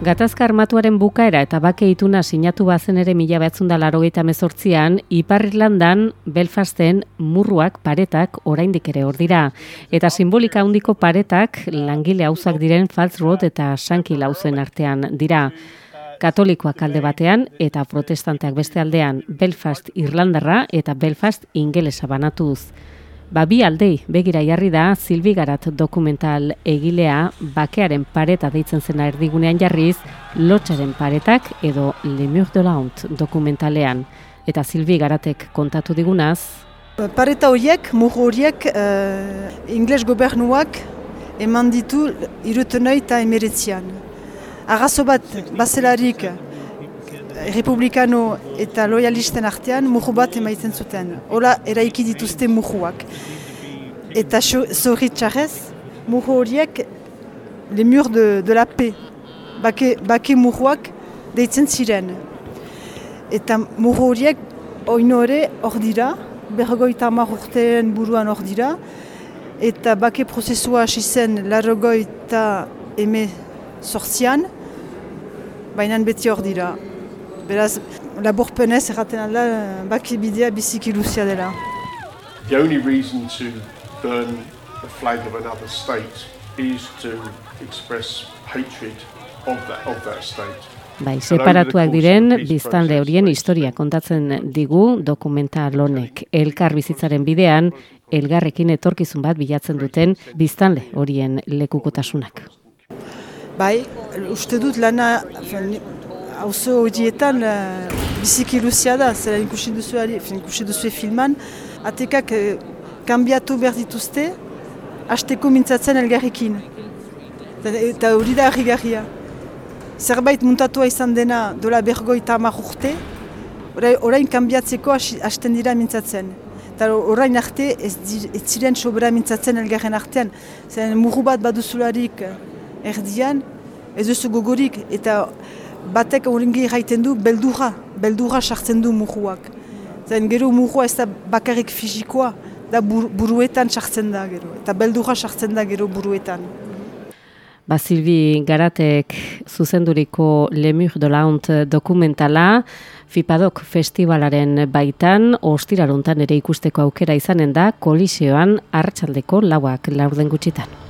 Gatazka armatuaren bukaera eta bake ituna sinatu bazen ere mila behatzen da larogeita mezortzian, Ipar Irlandan, Belfasten, murruak, paretak, oraindik ere hor dira. Eta simbolika handiko paretak, langile hauzak diren Falls Road eta Sanki lauzen artean dira. Katolikoak alde batean eta protestanteak beste aldean Belfast Irlandarra eta Belfast Ingelesa banatuz. Ba, bi aldei begira jarri da Silvi Garat dokumental egilea bakearen pareta deitzen zena erdigunean jarriz lotxaren paretak edo Le Mur de Launt dokumentalean. Eta Silvi Garatek kontatu digunaz. Pareta horiek, murro horiek, uh, ingles gobernuak eman ditu irutenoi eta emeretzian. Arrazo bat, bazelarik, republikano eta loyalisten artean murru bat emaiten zuten. Hola, eraiki dituzte murruak. Eta zorri txarrez, murru horiek le mur de, de la pe, bake, bake murruak deitzen ziren. Eta murru horiek oinore hor dira, bergoita hamar urtean buruan hor dira, eta bake prozesua hasi zen larrogoita eme sortzian, baina beti hor dira. Beraz, laburpenez erraten alda, baki bidea biziki luzia dela. The only reason to burn the flag of another state is to express hatred of that, of that state. Bai, separatuak diren biztanle horien historia kontatzen digu dokumental honek. Elkar bizitzaren bidean, elgarrekin etorkizun bat bilatzen duten biztanle horien lekukotasunak. Bai, uste dut lana, hauzo horietan uh, biziki luzia da, zera ikusi duzu, ikusi duzu filman, atekak uh, kanbiatu behar dituzte, hasteko mintzatzen elgarrekin. Eta hori da harri Zerbait muntatua izan dena dola bergoi eta hamar urte, orain kanbiatzeko hasten dira mintzatzen. Eta orain arte ez, ez ziren sobera mintzatzen elgarren artean. Zer murru bat baduzularik erdian, ez duzu gogorik, eta batek horrengi gaiten du beldurra, beldurra sartzen du murruak. Zen gero murrua ez da bakarrik fizikoa, da buruetan sartzen da gero, eta beldurra sartzen da gero buruetan. Ba, Silvi Garatek zuzenduriko Lemur de Launt dokumentala, Fipadok festivalaren baitan, ostiraruntan ere ikusteko aukera izanen da, kolisioan hartxaldeko lauak laurden gutxitan.